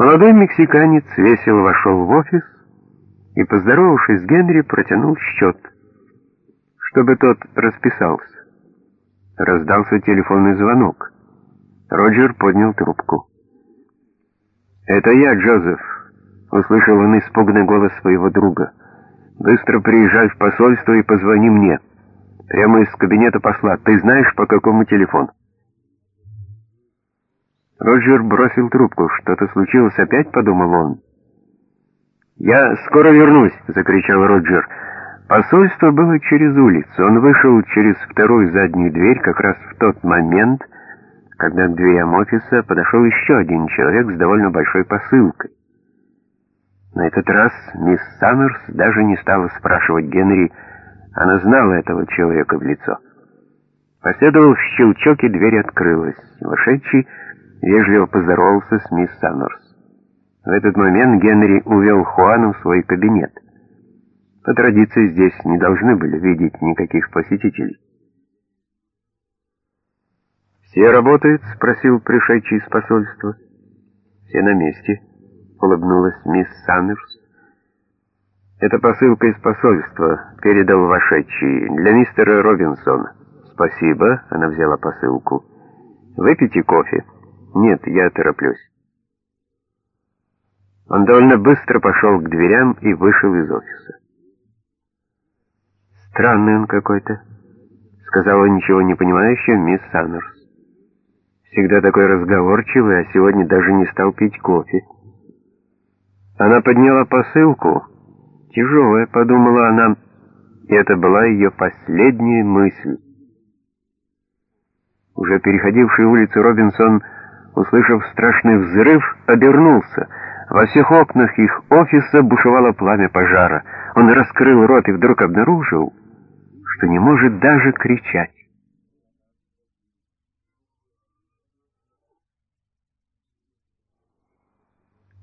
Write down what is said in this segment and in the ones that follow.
Молодой мексиканец весело вошел в офис и, поздоровавшись с Генри, протянул счет, чтобы тот расписался. Раздался телефонный звонок. Роджер поднял трубку. «Это я, Джозеф», — услышал он испуганный голос своего друга. «Быстро приезжай в посольство и позвони мне. Прямо из кабинета посла. Ты знаешь, по какому телефону?» Роджер бросил трубку. «Что-то случилось опять?» — подумал он. «Я скоро вернусь!» — закричал Роджер. Посольство было через улицу. Он вышел через вторую заднюю дверь как раз в тот момент, когда к дверям офиса подошел еще один человек с довольно большой посылкой. На этот раз мисс Саммерс даже не стала спрашивать Генри, она знала этого человека в лицо. Последовал щелчок, и дверь открылась. Вошедший вежливо поздоровался с мисс Саммерс. В этот момент Генри увел Хуану в свой кабинет. По традиции здесь не должны были видеть никаких посетителей. «Все работают?» — спросил пришедший из посольства. «Все на месте», — улыбнулась мисс Саммерс. «Это посылка из посольства», — передал вошедший, — «для мистера Робинсона». «Спасибо», — она взяла посылку. «Выпейте кофе». «Нет, я тороплюсь». Он довольно быстро пошел к дверям и вышел из офиса. «Странный он какой-то», — сказала ничего не понимающая мисс Саммерс. «Всегда такой разговорчивый, а сегодня даже не стал пить кофе». Она подняла посылку. «Тяжелая», — подумала она, и это была ее последняя мысль. Уже переходивший улицу Робинсон услышав страшный взрыв, обернулся. Во всех окнах их офиса бушевало пламя пожара. Он раскрыл рот и вдруг обнаружил, что не может даже кричать.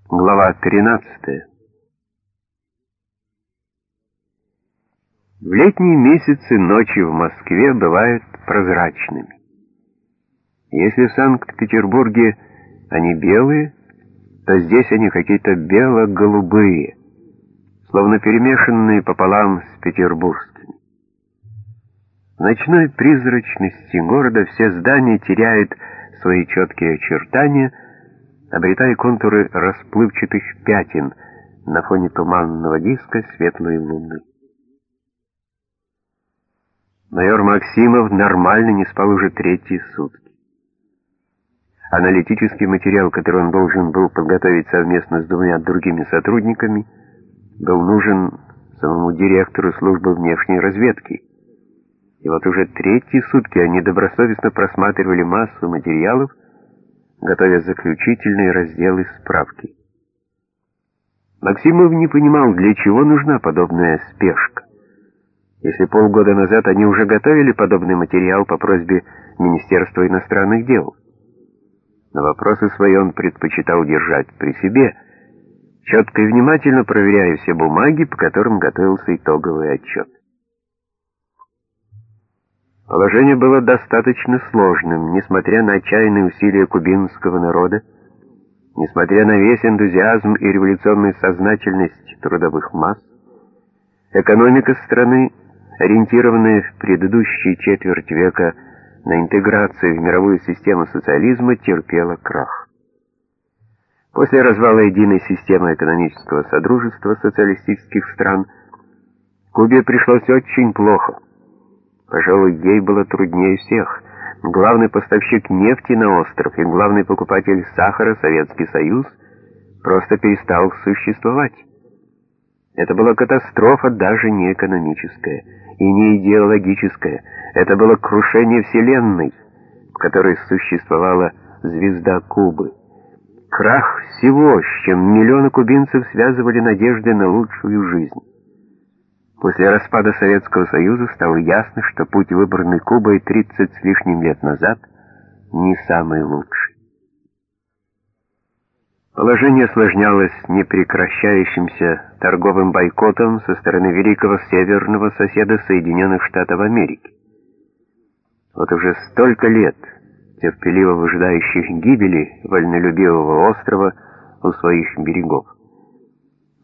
Глава 13 В летние месяцы ночи в Москве бывают прозрачными. Если в Санкт-Петербурге они белые, то здесь они какие-то бело-голубые, словно перемешанные пополам с петербургскими. В ночной призрачности города все здания теряют свои четкие очертания, обретая контуры расплывчатых пятен на фоне туманного диска светлой луны. Майор Максимов нормально не спал уже третьи сутки. Аналитический материал, который он должен был подготовить совместно с двумя другими сотрудниками, был нужен самому директору службы внешней разведки. И вот уже третьи сутки они добросовестно просматривали массу материалов, готовя заключительные разделы справки. Максимов не понимал, для чего нужна подобная спешка. Если полгода назад они уже готовили подобный материал по просьбе Министерства иностранных дел но вопросы свои он предпочитал держать при себе, четко и внимательно проверяя все бумаги, по которым готовился итоговый отчет. Положение было достаточно сложным, несмотря на отчаянные усилия кубинского народа, несмотря на весь энтузиазм и революционную сознательность трудовых масс, экономика страны, ориентированная в предыдущие четверть века на интеграцию в мировую систему социализма терпела крах. После развала единой системы экономического содружества социалистических стран Кубе пришлось очень плохо. Пожалуй, ей было труднее всех. Главный поставщик нефти на остров и главный покупатель сахара, Советский Союз, просто перестал существовать. Это была катастрофа даже не экономическая и не идеологическая. Это было крушение Вселенной, в которой существовала звезда Кубы. Крах всего, с чем миллионы кубинцев связывали надежды на лучшую жизнь. После распада Советского Союза стало ясно, что путь, выбранный Кубой 30 с лишним лет назад, не самый лучший. Положение осложнялось непрекращающимся торговым бойкотом со стороны великого северного соседа Соединенных Штатов Америки. Вот уже столько лет терпеливо выжидающих гибели вольнолюбивого острова у своих берегов.